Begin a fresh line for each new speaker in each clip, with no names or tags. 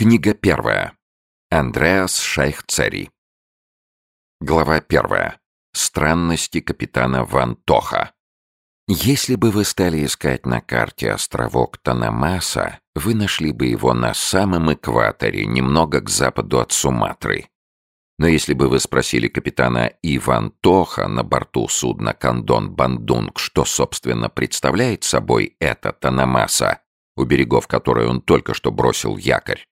Книга первая. Андреас Шайхцери. Глава первая. Странности капитана Ван Тоха. Если бы вы стали искать на карте островок Танамаса, вы нашли бы его на самом экваторе, немного к западу от Суматры. Но если бы вы спросили капитана Иван Тоха на борту судна Кандон Бандунг, что, собственно, представляет собой эта Танамаса, у берегов которой он только что бросил якорь,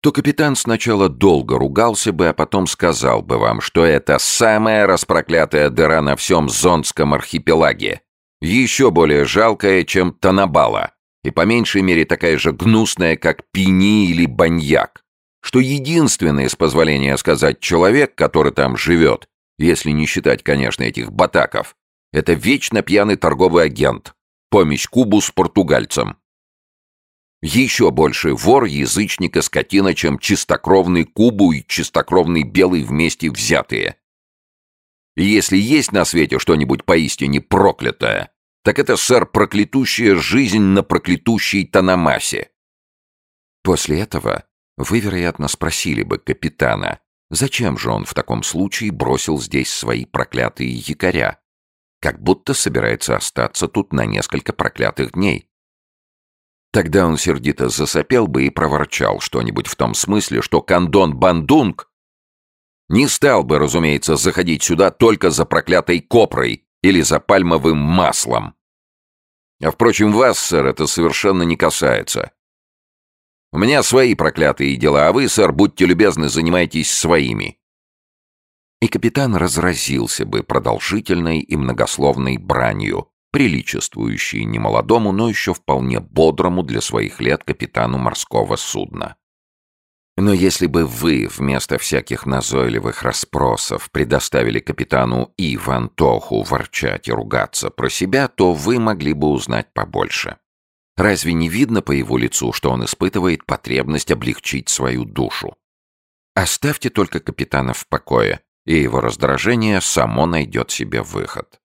то капитан сначала долго ругался бы, а потом сказал бы вам, что это самая распроклятая дыра на всем Зонском архипелаге, еще более жалкая, чем Танабала, и по меньшей мере такая же гнусная, как Пини или Баньяк, что единственный, с позволения сказать, человек, который там живет, если не считать, конечно, этих батаков, это вечно пьяный торговый агент, помесь Кубу с португальцем. Еще больше вор, язычник и скотина, чем чистокровный Кубу и чистокровный Белый вместе взятые. И если есть на свете что-нибудь поистине проклятое, так это, сэр, проклятущая жизнь на проклятущей Танамасе. После этого вы, вероятно, спросили бы капитана, зачем же он в таком случае бросил здесь свои проклятые якоря, как будто собирается остаться тут на несколько проклятых дней. Тогда он сердито засопел бы и проворчал что-нибудь в том смысле, что Кандон Бандунг не стал бы, разумеется, заходить сюда только за проклятой копрой или за пальмовым маслом. А, впрочем, вас, сэр, это совершенно не касается. У меня свои проклятые дела, а вы, сэр, будьте любезны, занимайтесь своими. И капитан разразился бы продолжительной и многословной бранью, приличествующий немолодому, но еще вполне бодрому для своих лет капитану морского судна. Но если бы вы вместо всяких назойливых расспросов предоставили капитану Иван Тоху ворчать и ругаться про себя, то вы могли бы узнать побольше. Разве не видно по его лицу, что он испытывает потребность облегчить свою душу? Оставьте только капитана в покое, и его раздражение само найдет себе выход.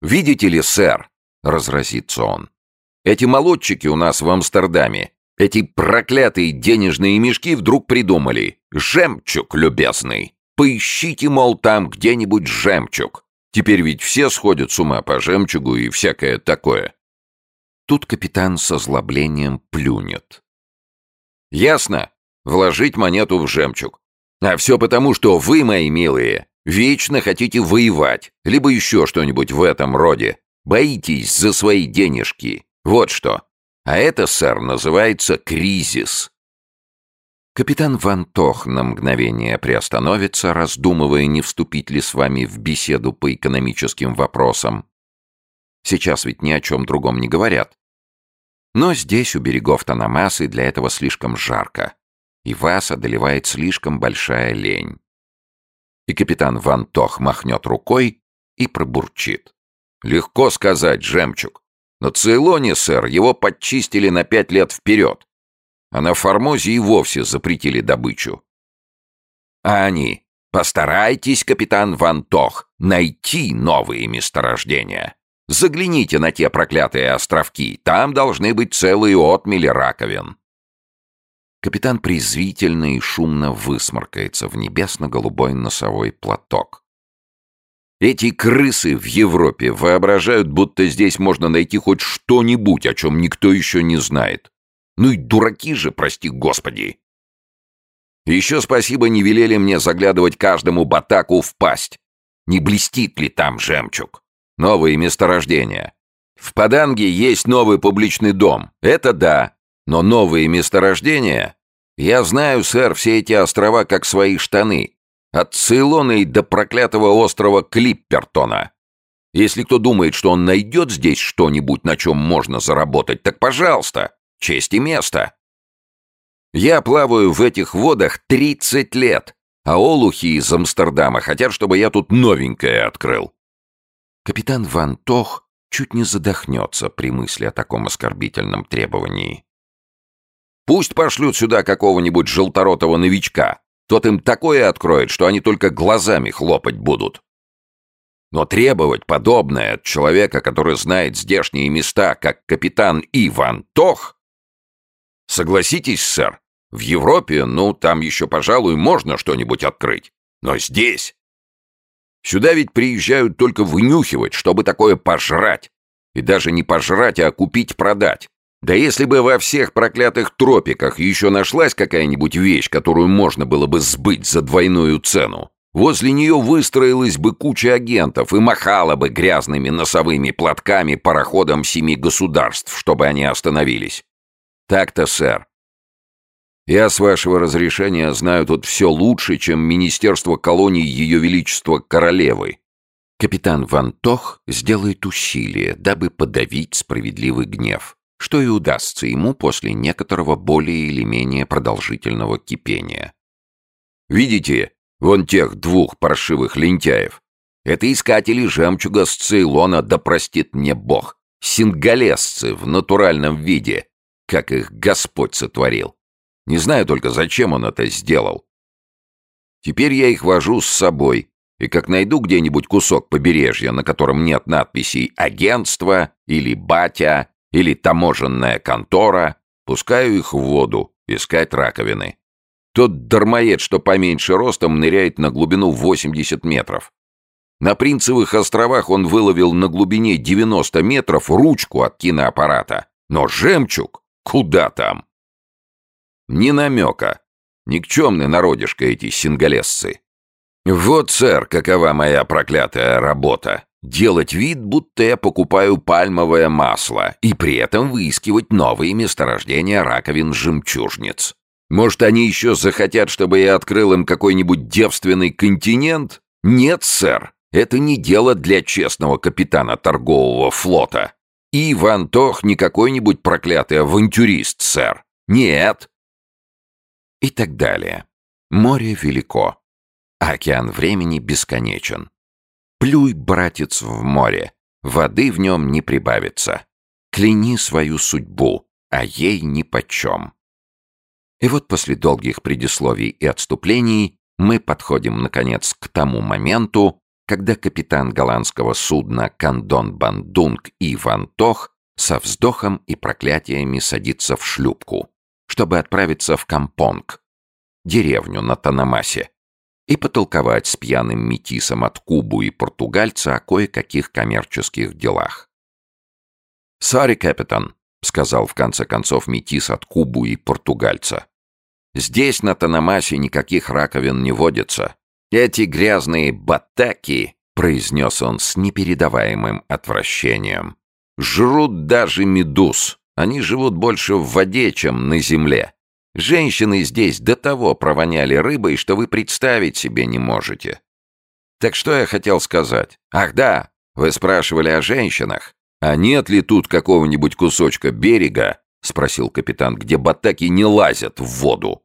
«Видите ли, сэр», — разразится он, — «эти молодчики у нас в Амстердаме, эти проклятые денежные мешки вдруг придумали. Жемчуг, любезный. Поищите, мол, там где-нибудь жемчуг. Теперь ведь все сходят с ума по жемчугу и всякое такое». Тут капитан со злоблением плюнет. «Ясно. Вложить монету в жемчуг. А все потому, что вы, мои милые, Вечно хотите воевать, либо еще что-нибудь в этом роде. Боитесь за свои денежки. Вот что. А это, сэр, называется кризис. Капитан Ван Тох на мгновение приостановится, раздумывая, не вступить ли с вами в беседу по экономическим вопросам. Сейчас ведь ни о чем другом не говорят. Но здесь, у берегов Танамасы, для этого слишком жарко, и вас одолевает слишком большая лень и капитан Ван Тох махнет рукой и пробурчит. «Легко сказать, жемчуг. На Цейлоне, сэр, его подчистили на пять лет вперед, а на Формозе и вовсе запретили добычу. А они, постарайтесь, капитан Ван Тох, найти новые месторождения. Загляните на те проклятые островки, там должны быть целые отмели раковин. Капитан презрительно и шумно высморкается в небесно-голубой носовой платок. Эти крысы в Европе воображают, будто здесь можно найти хоть что-нибудь, о чем никто еще не знает. Ну и дураки же, прости господи. Еще спасибо не велели мне заглядывать каждому батаку в пасть. Не блестит ли там жемчуг? Новые месторождения. В Паданге есть новый публичный дом. Это да. Но новые месторождения... Я знаю, сэр, все эти острова как свои штаны. От Цейлона и до проклятого острова Клиппертона. Если кто думает, что он найдет здесь что-нибудь, на чем можно заработать, так пожалуйста, честь и место. Я плаваю в этих водах 30 лет, а олухи из Амстердама хотят, чтобы я тут новенькое открыл. Капитан Ван Тох чуть не задохнется при мысли о таком оскорбительном требовании. Пусть пошлют сюда какого-нибудь желторотого новичка. Тот им такое откроет, что они только глазами хлопать будут. Но требовать подобное от человека, который знает здешние места, как капитан Иван Тох, Согласитесь, сэр, в Европе, ну, там еще, пожалуй, можно что-нибудь открыть. Но здесь... Сюда ведь приезжают только вынюхивать, чтобы такое пожрать. И даже не пожрать, а купить-продать. Да если бы во всех проклятых тропиках еще нашлась какая-нибудь вещь, которую можно было бы сбыть за двойную цену, возле нее выстроилась бы куча агентов и махала бы грязными носовыми платками пароходам семи государств, чтобы они остановились. Так-то, сэр. Я, с вашего разрешения, знаю тут все лучше, чем Министерство колоний Ее Величества Королевы. Капитан Ван Тох сделает усилие, дабы подавить справедливый гнев что и удастся ему после некоторого более или менее продолжительного кипения. «Видите, вон тех двух паршивых лентяев? Это искатели жемчуга с Цейлона, да простит мне бог, сингалесцы в натуральном виде, как их Господь сотворил. Не знаю только, зачем он это сделал. Теперь я их вожу с собой, и как найду где-нибудь кусок побережья, на котором нет надписей «агентство» или «батя», или таможенная контора, пускаю их в воду искать раковины. Тот дармоед, что поменьше ростом, ныряет на глубину 80 метров. На Принцевых островах он выловил на глубине 90 метров ручку от киноаппарата. Но жемчуг? Куда там? Ни намека. Никчемный народишко эти сингалесцы. Вот, сэр, какова моя проклятая работа. Делать вид, будто я покупаю пальмовое масло, и при этом выискивать новые месторождения раковин-жемчужниц. Может, они еще захотят, чтобы я открыл им какой-нибудь девственный континент? Нет, сэр, это не дело для честного капитана торгового флота. И Иван Тох не какой-нибудь проклятый авантюрист, сэр. Нет. И так далее. Море велико, океан времени бесконечен. Плюй, братец, в море, воды в нем не прибавится. Кляни свою судьбу, а ей нипочем. И вот после долгих предисловий и отступлений мы подходим, наконец, к тому моменту, когда капитан голландского судна Кандонг Бандунг Й. Ван Тох со вздохом и проклятиями садится в шлюпку, чтобы отправиться в Кампонг, деревню на Танамасе, и потолковать с пьяным метисом от Кубу и португальца о кое-каких коммерческих делах. «Sorry, капитан», — сказал в конце концов метис от Кубу и португальца. «Здесь, на Танамасе, никаких раковин не водится. Эти грязные батаки», — произнес он с непередаваемым отвращением, — «жрут даже медуз. Они живут больше в воде, чем на земле. Женщины здесь до того провоняли рыбой, что вы представить себе не можете. Так что я хотел сказать? Ах да, вы спрашивали о женщинах. А нет ли тут какого-нибудь кусочка берега, спросил капитан, где батаки не лазят в воду?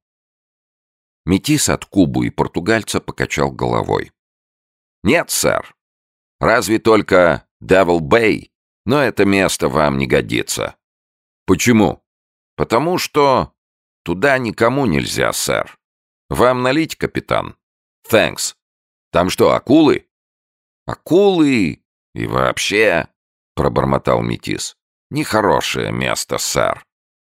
Метис от Кубу и португальца покачал головой. «Нет, сэр. Разве только Девил Бэй, но это место вам не годится». «Почему?» «Потому что «Туда никому нельзя, сэр. Вам налить, капитан?» «Тhanks. Там что, акулы?» «Акулы и вообще...» — пробормотал Метис. «Нехорошее место, сэр.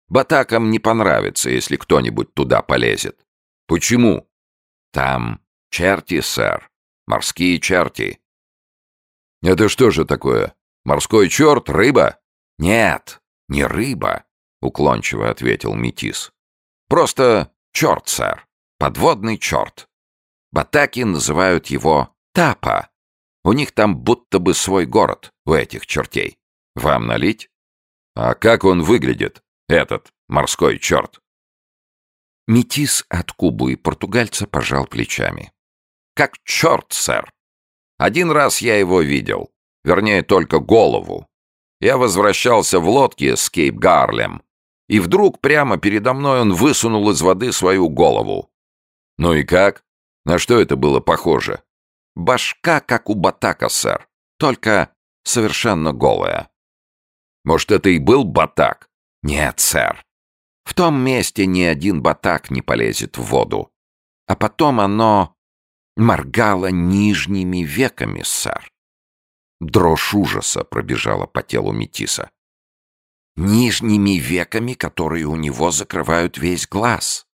Батакам не понравится, если кто-нибудь туда полезет». «Почему?» «Там черти, сэр. Морские черти». «Это что же такое? Морской черт? Рыба?» «Нет, не рыба», — уклончиво ответил Метис. Просто черт, сэр. Подводный черт. Батаки называют его Тапа. У них там будто бы свой город, у этих чертей. Вам налить? А как он выглядит, этот морской черт? Метис от Кубу и португальца пожал плечами. Как черт, сэр. Один раз я его видел. Вернее, только голову. Я возвращался в лодке с Кейп Гарлем и вдруг прямо передо мной он высунул из воды свою голову. Ну и как? На что это было похоже? Башка, как у батака, сэр, только совершенно голая. Может, это и был батак? Нет, сэр. В том месте ни один батак не полезет в воду. А потом оно моргало нижними веками, сэр. Дрожь ужаса пробежала по телу Метиса. Нижними веками, которые у него закрывают весь глаз.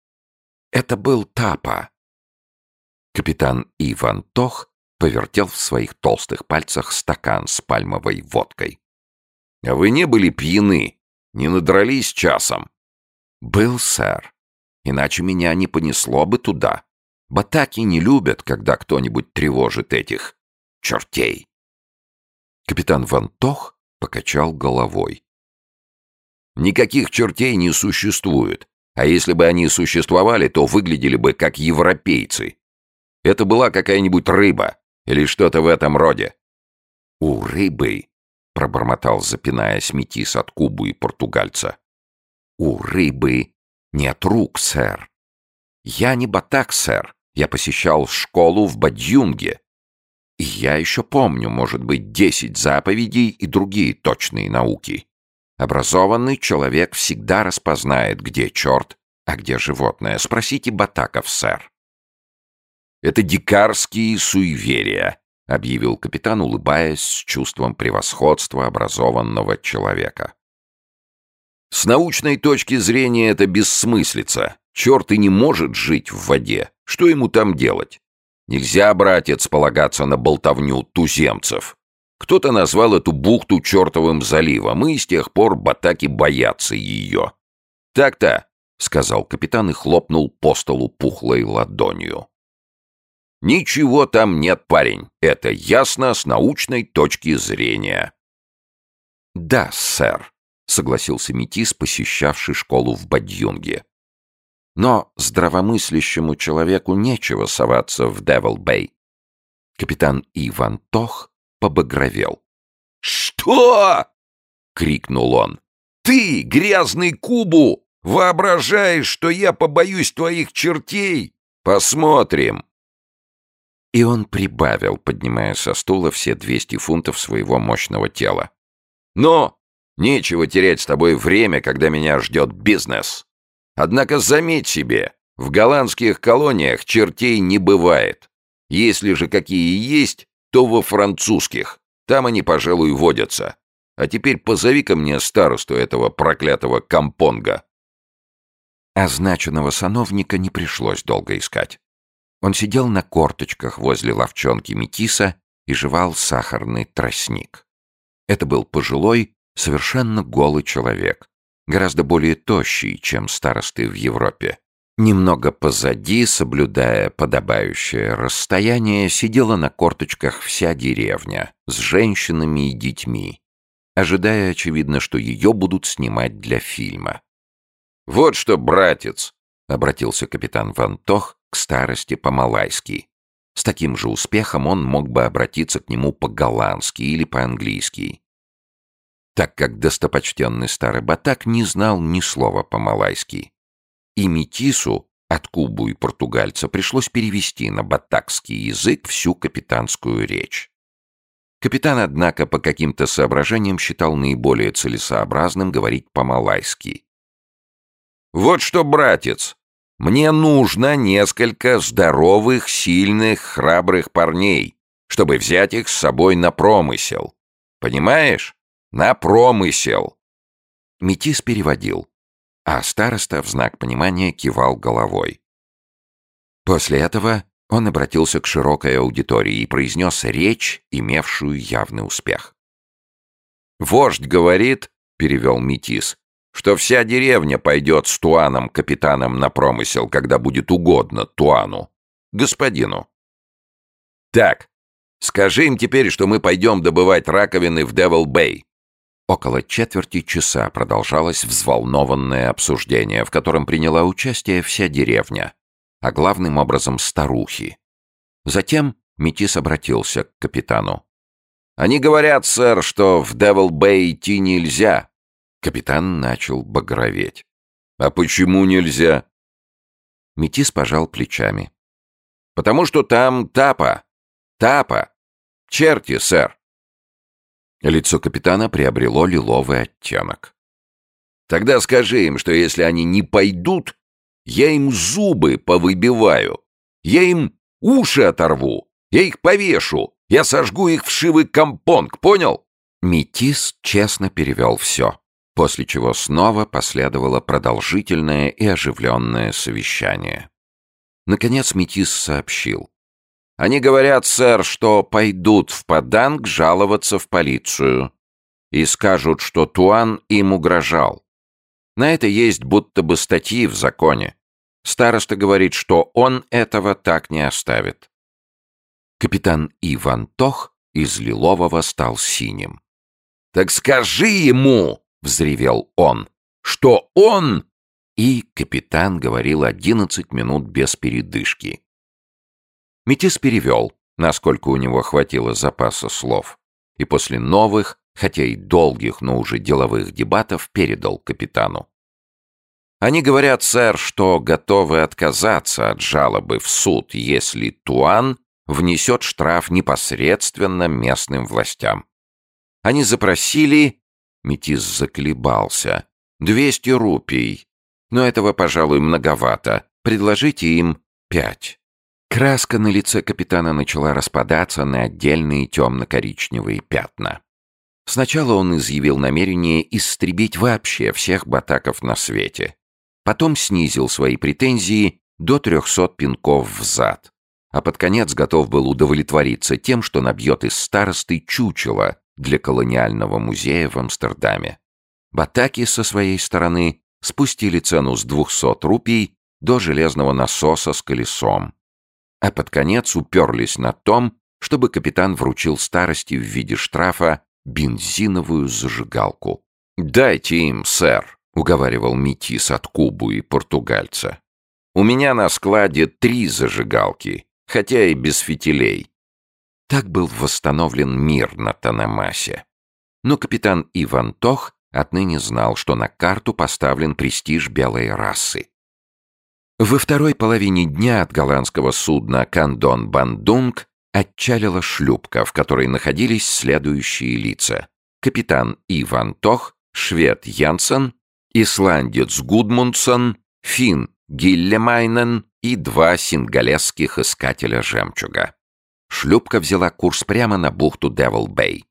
Это был Тапа. Капитан Иван Тох повертел в своих толстых пальцах стакан с пальмовой водкой. «А вы не были пьяны? Не надрались часом?» «Был, сэр. Иначе меня не понесло бы туда. Батаки не любят, когда кто-нибудь тревожит этих чертей». Капитан Ван Тох покачал головой. «Никаких чертей не существует. А если бы они существовали, то выглядели бы как европейцы. Это была какая-нибудь рыба или что-то в этом роде. «У рыбы», — пробормотал, запинаясь метис от Кубу и португальца. «У рыбы нет рук, сэр. Я не батак, сэр. Я посещал школу в Бадьюнге. Я еще помню, может быть, десять заповедей и другие точные науки. Образованный человек всегда распознает, где черт, а где животное. Спросите батаков, сэр. «Это дикарские суеверия», — объявил капитан, улыбаясь с чувством превосходства образованного человека. «С научной точки зрения это бессмыслица. Черт и не может жить в воде. Что ему там делать? Нельзя, братец, полагаться на болтовню туземцев. Кто-то назвал эту бухту чертовым заливом, и с тех пор батаки боятся ее. «Так-то», — сказал капитан и хлопнул по столу пухлой ладонью. «Ничего там нет, парень. Это ясно с научной точки зрения». «Да, сэр», — согласился Метис, посещавший школу в Бадьюнге. «Но здравомыслящему человеку нечего соваться в Девил-Бэй». Капитан Иван Тох побагровел. «Что?» — крикнул он. «Ты, грязный кубу, воображаешь, что я побоюсь твоих чертей? Посмотрим!» И он прибавил, поднимая со стула все 200 фунтов своего мощного тела. «Но нечего терять с тобой время, когда меня ждет бизнес. Однако заметь себе, в голландских колониях чертей не бывает. Если же какие есть, то во французских. Там они, пожалуй, водятся. А теперь позови-ка мне старосту этого проклятого компонга». Означенного сановника не пришлось долго искать. Он сидел на корточках возле ловчонки Метиса и жевал сахарный тростник. Это был пожилой, совершенно голый человек, гораздо более тощий, чем старосты в Европе. Немного позади, соблюдая подобающее расстояние, сидела на корточках вся деревня с женщинами и детьми, ожидая, очевидно, что ее будут снимать для фильма. «Вот что, братец!» — обратился капитан Ван Тох к старости по-малайски. С таким же успехом он мог бы обратиться к нему по-голландски или по-английски, так как достопочтенный старый батак не знал ни слова по-малайски. И Метису от Кубу и португальца пришлось перевести на батакский язык всю капитанскую речь. Капитан, однако, по каким-то соображениям считал наиболее целесообразным говорить по-малайски. «Вот что, братец, мне нужно несколько здоровых, сильных, храбрых парней, чтобы взять их с собой на промысел. Понимаешь? На промысел!» Метис переводил а староста в знак понимания кивал головой. После этого он обратился к широкой аудитории и произнес речь, имевшую явный успех. «Вождь говорит, — перевел Метис, — что вся деревня пойдет с Туаном-капитаном на промысел, когда будет угодно Туану, господину. Так, скажи им теперь, что мы пойдем добывать раковины в Девил-Бэй. Около четверти часа продолжалось взволнованное обсуждение, в котором приняла участие вся деревня, а главным образом старухи. Затем Метис обратился к капитану. «Они говорят, сэр, что в Девил-Бэй идти нельзя». Капитан начал багроветь. «А почему нельзя?» Метис пожал плечами. «Потому что там тапа. Тапа. Черти, сэр. Лицо капитана приобрело лиловый оттенок. «Тогда скажи им, что если они не пойдут, я им зубы повыбиваю, я им уши оторву, я их повешу, я сожгу их в шивый компонг, понял?» Метис честно перевел все. после чего снова последовало продолжительное и оживленное совещание. Наконец Метис сообщил. «Они говорят, сэр, что пойдут в Паданг жаловаться в полицию и скажут, что Туан им угрожал. На это есть будто бы статьи в законе. Староста говорит, что он этого так не оставит. Капитан Иван Тох из лилового стал синим. «Так скажи ему!» — взревел он. «Что он...» И капитан говорил одиннадцать минут без передышки. Метис перевел, насколько у него хватило запаса слов, и после новых, хотя и долгих, но уже деловых дебатов передал капитану. Они говорят, сэр, что готовы отказаться от жалобы в суд, если Туан внесет штраф непосредственно местным властям. Они запросили... Метис заколебался. «Двести рупий. Но этого, пожалуй, многовато. Предложите им пять». Краска на лице капитана начала распадаться на отдельные темно-коричневые пятна. Сначала он изъявил намерение истребить вообще всех батаков на свете. Потом снизил свои претензии до трехсот пинков в зад а под конец готов был удовлетвориться тем, что набьет из старосты чучело для колониального музея в Амстердаме. Батаки со своей стороны спустили цену с 200 рупий до железного насоса с колесом, а под конец уперлись на том, чтобы капитан вручил старости в виде штрафа бензиновую зажигалку. «Дайте им, сэр», — уговаривал Метис от Кубу и португальца. «У меня на складе три зажигалки, хотя и без фитилей. Так был восстановлен мир на Танамасе. Но капитан Иван Тох отныне знал, что на карту поставлен престиж белой расы. Во второй половине дня от голландского судна «Кандон-Бандунг» отчалила шлюпка, в которой находились следующие лица. Капитан Иван Тох, швед Янсен, исландец Гудмундсон, фин Гиллемайнен и два сингалесских искателя жемчуга. Шлюпка взяла курс прямо на бухту Девил-Бэй.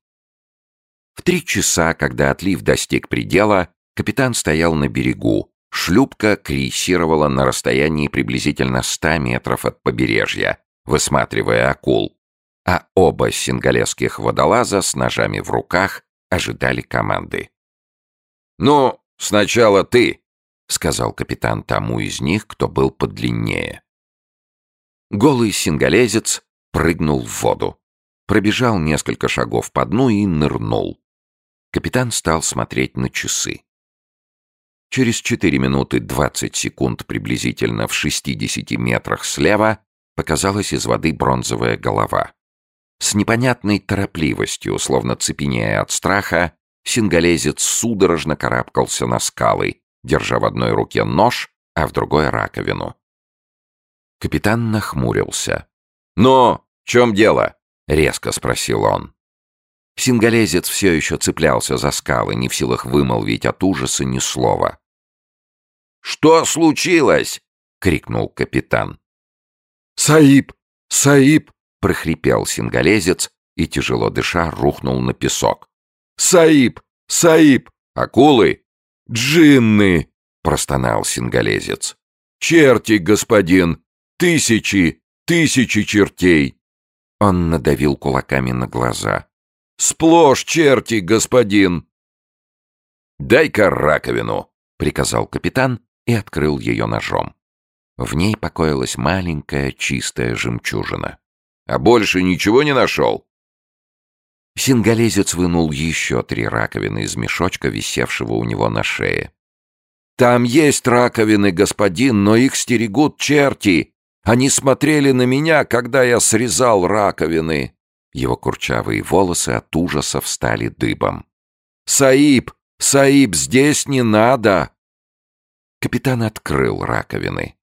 В три часа, когда отлив достиг предела, капитан стоял на берегу. Шлюпка крейсировала на расстоянии приблизительно ста метров от побережья, высматривая акул, а оба сингалесских водолаза с ножами в руках ожидали команды. «Ну, сначала ты!» — сказал капитан тому из них, кто был подлиннее. Голый сингалезец прыгнул в воду, пробежал несколько шагов по дну и нырнул. Капитан стал смотреть на часы. Через 4 минуты 20 секунд приблизительно в 60 метрах слева показалась из воды бронзовая голова. С непонятной торопливостью, словно цепенея от страха, сингалезец судорожно карабкался на скалы, держа в одной руке нож, а в другой — раковину. Капитан нахмурился. «Ну, в чем дело?» — резко спросил он. Сингалезец все еще цеплялся за скалы, не в силах вымолвить от ужаса ни слова. «Что случилось?» — крикнул капитан.
«Саиб! Саиб!»
— прохрипел сингалезец и, тяжело дыша, рухнул на песок.
«Саиб! Саиб!
Акулы!
«Джинны!»
— простонал сингалезец.
«Черти, господин! Тысячи, тысячи чертей!»
Он надавил кулаками на глаза.
«Сплошь черти, господин!»
«Дай-ка раковину!» — приказал капитан и открыл ее ножом. В ней покоилась маленькая чистая жемчужина. «А больше ничего не нашел?» Сингалезец вынул еще три раковины из мешочка, висевшего у него на шее.
«Там есть раковины, господин, но их стерегут черти. Они смотрели на меня, когда я срезал раковины».
Его курчавые волосы от ужаса встали дыбом.
«Саиб! Саиб, здесь не надо!»
Капитан открыл раковины.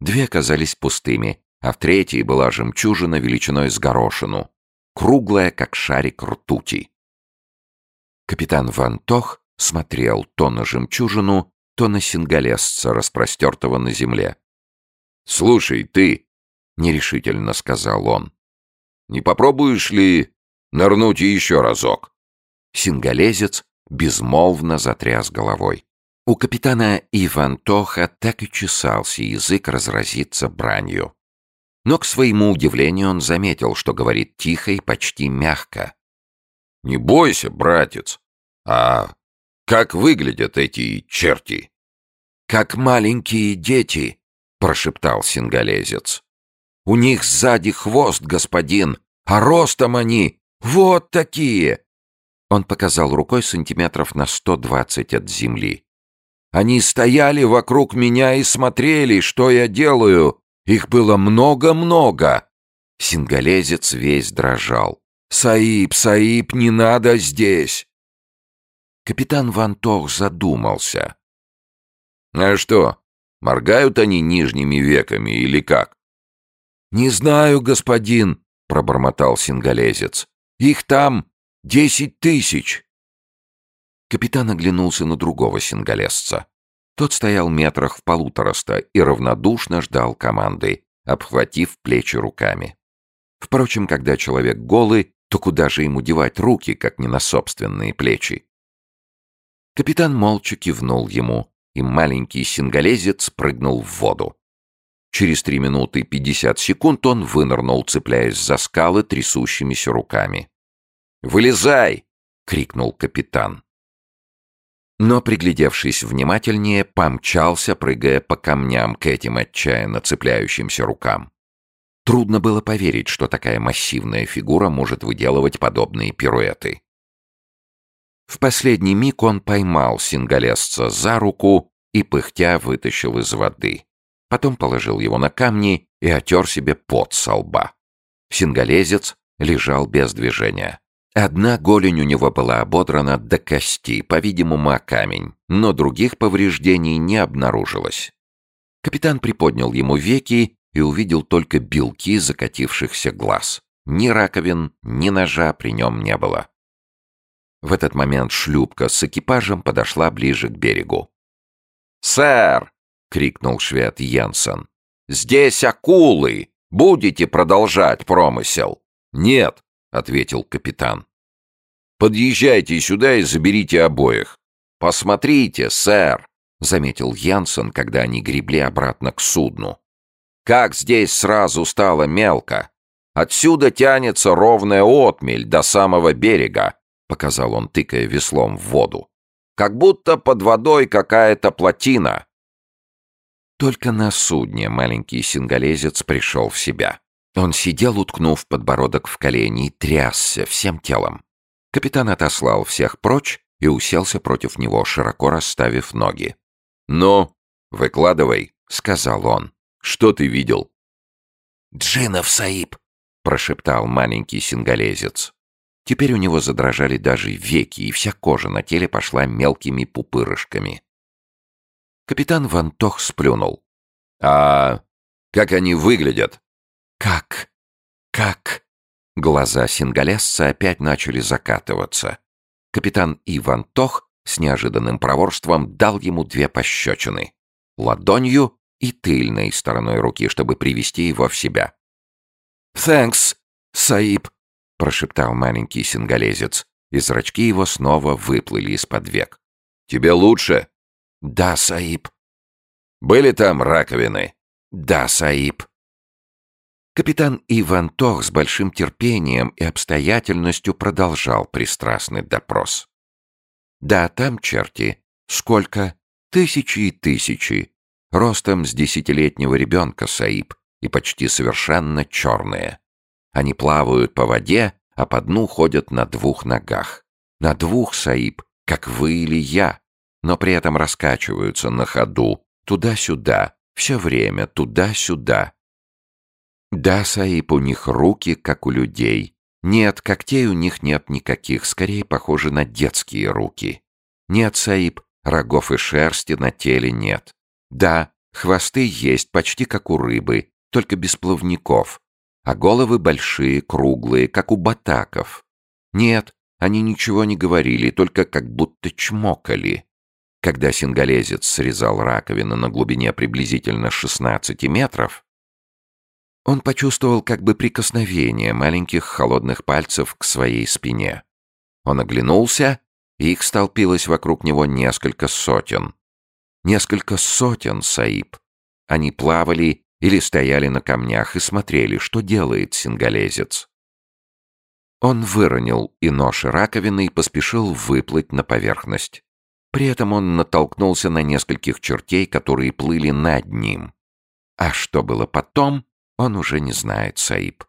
Две казались пустыми, а в третьей была жемчужина величиной с горошину круглая, как шарик ртути. Капитан Ван Тох смотрел то на жемчужину, то на сингалесца, распростертого на земле. «Слушай, ты!» — нерешительно сказал он. «Не попробуешь ли нырнуть еще разок?» Сингалезец безмолвно затряс головой. У капитана Иван Тоха так и чесался язык разразиться бранью. Но, к своему удивлению, он заметил, что говорит тихо и почти мягко.
«Не бойся, братец. А как выглядят эти черти?»
«Как маленькие дети», — прошептал сингалезец. «У них сзади хвост, господин, а ростом они вот такие!» Он показал рукой сантиметров на сто двадцать от земли. «Они стояли вокруг меня и смотрели, что я делаю. Их было много-много!» Сингалезец весь дрожал. «Саиб, Саиб, не надо здесь!» Капитан Вантох задумался.
«А что, моргают они нижними веками или как?»
«Не знаю, господин», — пробормотал сингалезец. «Их там десять тысяч». Капитан оглянулся на другого сингалезца. Тот стоял метрах в полутораста и равнодушно ждал команды, обхватив плечи руками. Впрочем, когда человек голый, то куда же ему девать руки, как не на собственные плечи? Капитан молча кивнул ему, и маленький сингалезец прыгнул в воду. Через три минуты пятьдесят секунд он вынырнул, цепляясь за скалы трясущимися руками. «Вылезай!» — крикнул капитан. Но, приглядевшись внимательнее, помчался, прыгая по камням к этим отчаянно цепляющимся рукам. Трудно было поверить, что такая массивная фигура может выделывать подобные пируэты. В последний миг он поймал сингалесца за руку и, пыхтя, вытащил из воды. Потом положил его на камни и отер себе пот со лба. Сингалезец лежал без движения. Одна голень у него была ободрана до кости, по-видимому, о камень, но других повреждений не обнаружилось. Капитан приподнял ему веки и увидел только белки закатившихся глаз. Ни раковин, ни ножа при нем не было. В этот момент шлюпка с экипажем подошла ближе к берегу.
«Сэр!» — крикнул швед Йенсен. «Здесь акулы! Будете продолжать промысел?»
«Нет!» — ответил капитан.
«Подъезжайте сюда и заберите обоих. Посмотрите, сэр!» — заметил Янсен, когда они гребли обратно к судну. «Как здесь сразу стало мелко! Отсюда тянется ровная отмель до самого берега, показал он, тыкая веслом в воду. «Как будто под водой какая-то плотина».
Только на судне маленький сингалезец пришел в себя. Он сидел, уткнув подбородок в колени, и трясся всем телом. Капитан отослал всех прочь и уселся против него, широко расставив ноги.
«Ну, выкладывай», — сказал он. «Что ты видел?»
«Джинов, Саиб!» — прошептал маленький сингалезец. Теперь у него задрожали даже веки, и вся кожа на теле пошла мелкими пупырышками. Капитан Вантох сплюнул.
«А как они выглядят?»
«Как? Как?» Глаза сингалесца опять начали закатываться. Капитан Иван Тох с неожиданным проворством дал ему две пощечины. Ладонью и тыльной стороной руки, чтобы привести его в себя. «Thanks, Саиб», прошептал маленький сингалезец, и зрачки его снова выплыли из-под век.
«Тебе лучше?»
«Да, Саиб».
«Были там раковины?»
«Да, Саиб». Капитан Иван Тох с большим терпением и обстоятельностью продолжал пристрастный допрос. «Да, там черти. Сколько? Тысячи и тысячи. Ростом с десятилетнего ребенка, Саиб, и почти совершенно черные. Они плавают по воде, а по дну ходят на двух ногах. На двух, Саиб, как вы или я, но при этом раскачиваются на ходу, туда-сюда, все время, туда-сюда. Да, Саиб, у них руки, как у людей. Нет, когтей у них нет никаких, скорее похожи на детские руки. Нет, Саиб, рогов и шерсти на теле нет. Да, хвосты есть, почти как у рыбы, только без плавников, а головы большие, круглые, как у батаков. Нет, они ничего не говорили, только как будто чмокали. Когда сингалезец срезал раковину на глубине приблизительно 16 метров, он почувствовал как бы прикосновение маленьких холодных пальцев к своей спине. Он оглянулся Их столпилось вокруг него несколько сотен. Несколько сотен, Саиб. Они плавали или стояли на камнях и смотрели, что делает сингалезец. Он выронил и нож, и раковины и поспешил выплыть на поверхность. При этом он натолкнулся на нескольких чертей, которые плыли над ним. А что было потом, он уже не знает, Саиб.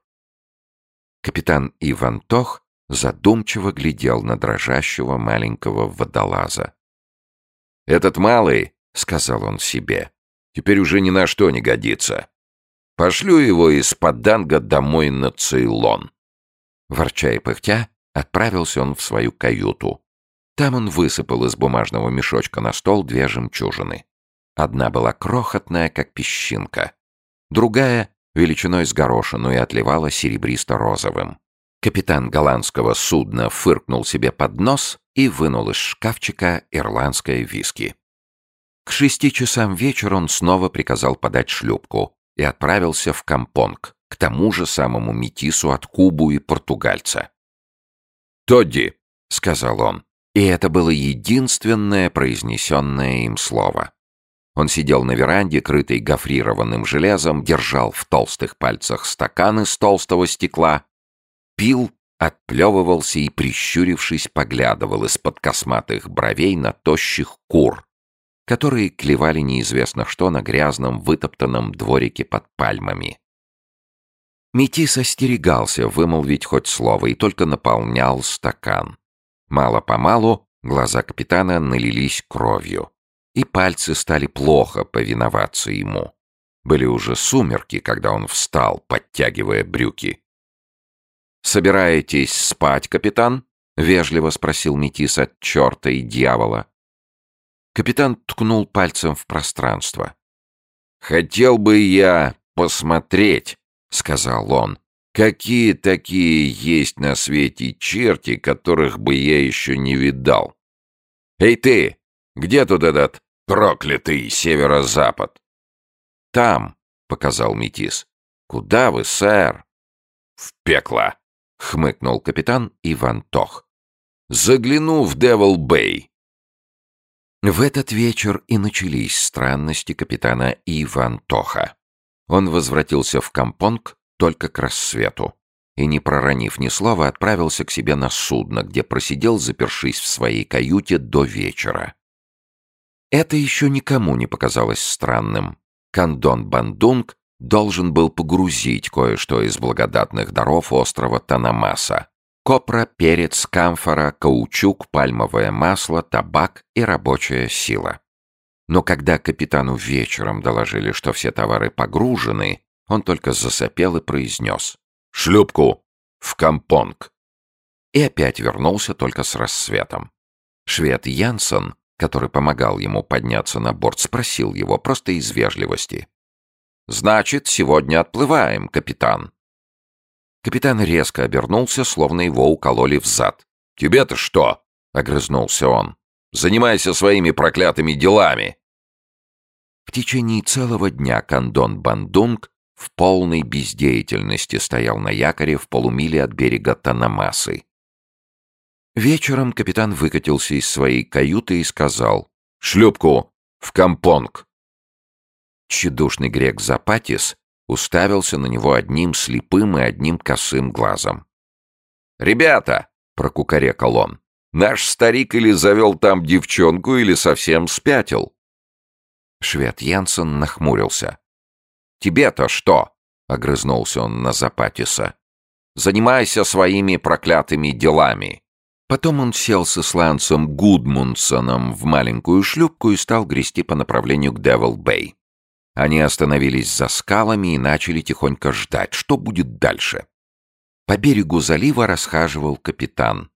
Капитан Иван Тох задумчиво глядел на дрожащего маленького водолаза.
«Этот малый, — сказал он себе, — теперь уже ни на что не годится. Пошлю его из Паданга домой на Цейлон».
Ворча и пыхтя, отправился он в свою каюту. Там он высыпал из бумажного мешочка на стол две жемчужины. Одна была крохотная, как песчинка. Другая — величиной с горошину и отливала серебристо-розовым. Капитан голландского судна фыркнул себе под нос и вынул из шкафчика ирландское виски. К шести часам вечера он снова приказал подать шлюпку и отправился в Кампонг, к тому же самому метису от Кубу и португальца.
«Тодди», —
сказал он, и это было единственное произнесенное им слово. Он сидел на веранде, крытой гофрированным железом, держал в толстых пальцах стакан из толстого стекла, пил, отплевывался и, прищурившись, поглядывал из-под косматых бровей на тощих кур, которые клевали неизвестно что на грязном вытоптанном дворике под пальмами. Метис остерегался вымолвить хоть слово и только наполнял стакан. Мало-помалу глаза капитана налились кровью, и пальцы стали плохо повиноваться ему. Были уже сумерки, когда он встал, подтягивая брюки. «Собираетесь спать, капитан?» — вежливо спросил Метис от черта и дьявола. Капитан ткнул пальцем в пространство.
«Хотел бы я посмотреть», — сказал он, Какие такие есть на свете черти, которых бы я еще не видал? Эй ты, где тут этот проклятый северо-запад?
Там, показал Метис. Куда вы, сэр?
В пекло,
хмыкнул капитан Иван Тох.
Загляну в Девил-Бэй.
В этот вечер и начались странности капитана Иван Тоха. Он возвратился в Кампонг только к рассвету и, не проронив ни слова, отправился к себе на судно, где просидел, запершись в своей каюте до вечера. Это еще никому не показалось странным. Кандон Бандунг должен был погрузить кое-что из благодатных даров острова Танамаса. Копра, перец, камфора, каучук, пальмовое масло, табак и рабочая сила. Но когда капитану вечером доложили, что все товары погружены, он только засопел и произнес
«Шлюпку! В Кампонг!»
И опять вернулся только с рассветом. Швед Янсен, который помогал ему подняться на борт, спросил его просто из вежливости. «Значит, сегодня отплываем, капитан». Капитан резко обернулся, словно его укололи в зад.
«Тебе-то что?» — огрызнулся он. «Занимайся своими проклятыми делами!»
В течение целого дня Кандон Бандунг в полной бездеятельности стоял на якоре в полумиле от берега Танамасы. Вечером капитан выкатился из своей каюты и сказал «Шлюпку! В Кампонг!» Чедушный грек Запатис уставился на него одним слепым и одним косым глазом.
«Ребята!» — прокукарекал он. «Наш старик или завел там девчонку, или совсем спятил».
Швед Янсен нахмурился. «Тебе-то что?» — огрызнулся он на Запатиса. «Занимайся своими проклятыми делами». Потом он сел с исландцем Гудмунсоном в маленькую шлюпку и стал грести по направлению к Девил-Бэй. Они остановились за скалами и начали тихонько ждать, что будет дальше. По берегу залива расхаживал капитан.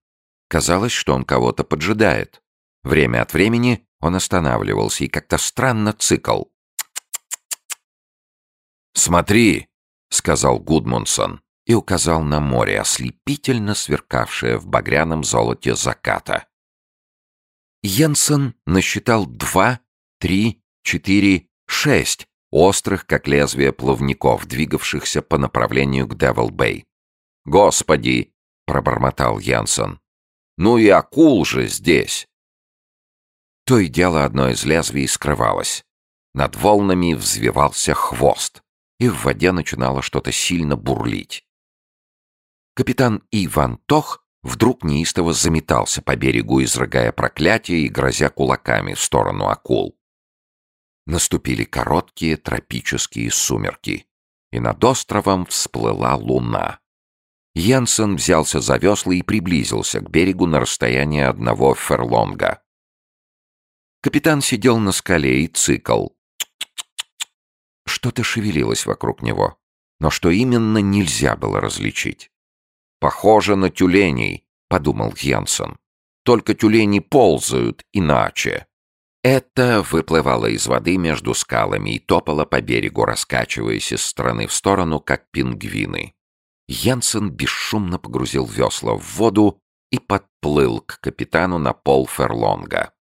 Казалось, что он кого-то поджидает. Время от времени он останавливался и как-то странно цикл.
«Смотри!» — сказал Гудмунсон
и указал на море, ослепительно сверкавшее в багряном золоте заката. Йенсен насчитал два, три, четыре, шесть острых, как лезвие плавников, двигавшихся по направлению к Девил-Бэй. «Господи!» — пробормотал Йенсен.
Ну и акул же здесь!»
То и дело одно из лезвий скрывалось. Над волнами взвивался хвост, и в воде начинало что-то сильно бурлить. Капитан Иван Тох вдруг неистово заметался по берегу, изрыгая проклятия и грозя кулаками в сторону акул. Наступили короткие тропические сумерки, и над островом всплыла луна. Йенсен взялся за весла и приблизился к берегу на расстояние одного ферлонга. Капитан сидел на скале и цикл. Что-то шевелилось вокруг него, но что именно нельзя было различить.
«Похоже на тюленей», — подумал Йенсен. «Только тюлени ползают иначе».
Это выплывало из воды между скалами и топало по берегу, раскачиваясь из стороны в сторону, как пингвины. Янсен бесшумно погрузил весла в воду и подплыл к капитану на пол ферлонга.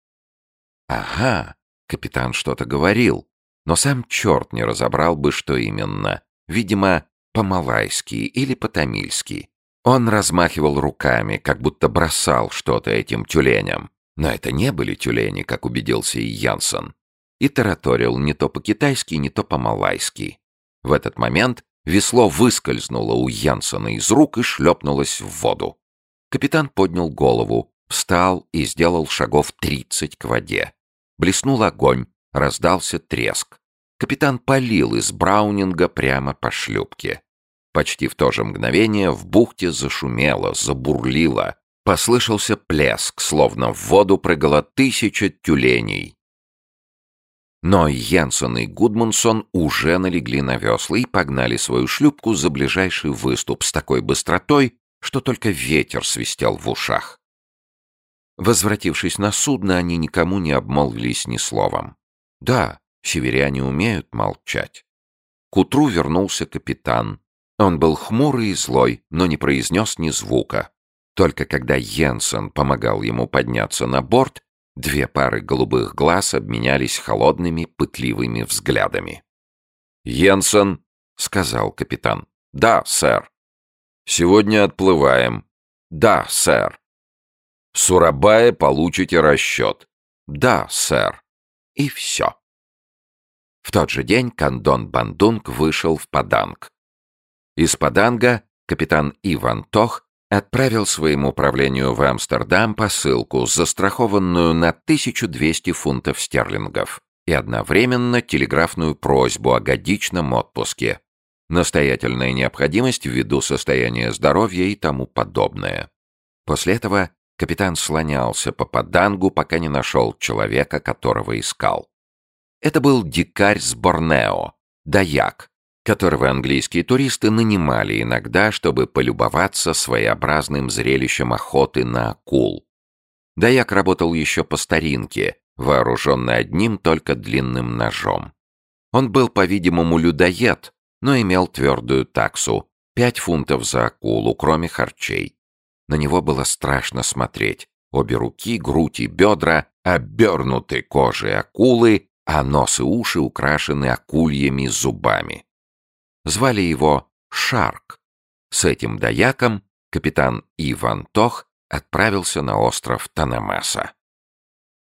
Ага, капитан что-то говорил, но сам черт не разобрал бы, что именно. Видимо, по-малайски или по-тамильски. Он размахивал руками, как будто бросал что-то этим тюленям. Но это не были тюлени, как убедился и Янсен. И тараторил не то по-китайски, не то по-малайски. В этот момент весло выскользнуло у Янсена из рук и шлепнулось в воду. Капитан поднял голову, встал и сделал шагов тридцать к воде. Блеснул огонь, раздался треск. Капитан полил из браунинга прямо по шлюпке. Почти в то же мгновение в бухте зашумело, забурлило, Послышался плеск, словно в воду прыгало тысяча тюленей. Но Йенсен и Гудмунсон уже налегли на весла и погнали свою шлюпку за ближайший выступ с такой быстротой, что только ветер свистел в ушах. Возвратившись на судно, они никому не обмолвились ни словом. Да, северяне умеют молчать. К утру вернулся капитан. Он был хмурый и злой, но не произнес ни звука. Только когда Йенсен помогал ему подняться на борт, две пары голубых глаз обменялись холодными, пытливыми взглядами.
«Йенсен», — сказал капитан. «Да, сэр». «Сегодня отплываем». «Да, сэр». «Сурабая получите расчет». «Да, сэр». И все. В тот же день Кандон Бандунг вышел в Паданг. Из Паданга капитан Иван Тох отправил своему управлению в Амстердам посылку, застрахованную на 1200 фунтов стерлингов, и одновременно телеграфную просьбу о годичном отпуске, настоятельная необходимость ввиду состояния здоровья и тому подобное. После этого капитан слонялся по Падангу, пока не нашел человека, которого искал. Это был дикарь с Борнео, даяк, которого английские туристы нанимали иногда, чтобы полюбоваться своеобразным зрелищем охоты на акул. Даяк работал еще по старинке, вооруженный одним только длинным ножом. Он был, по-видимому, людоед, но имел твердую таксу — пять фунтов за акулу, кроме харчей. На него было страшно смотреть. Обе руки, грудь и бедра обернуты кожей акулы, а нос и уши украшены акульями зубами. Звали его Шарк. С этим дояком капитан Иван Тох отправился на остров Танамаса.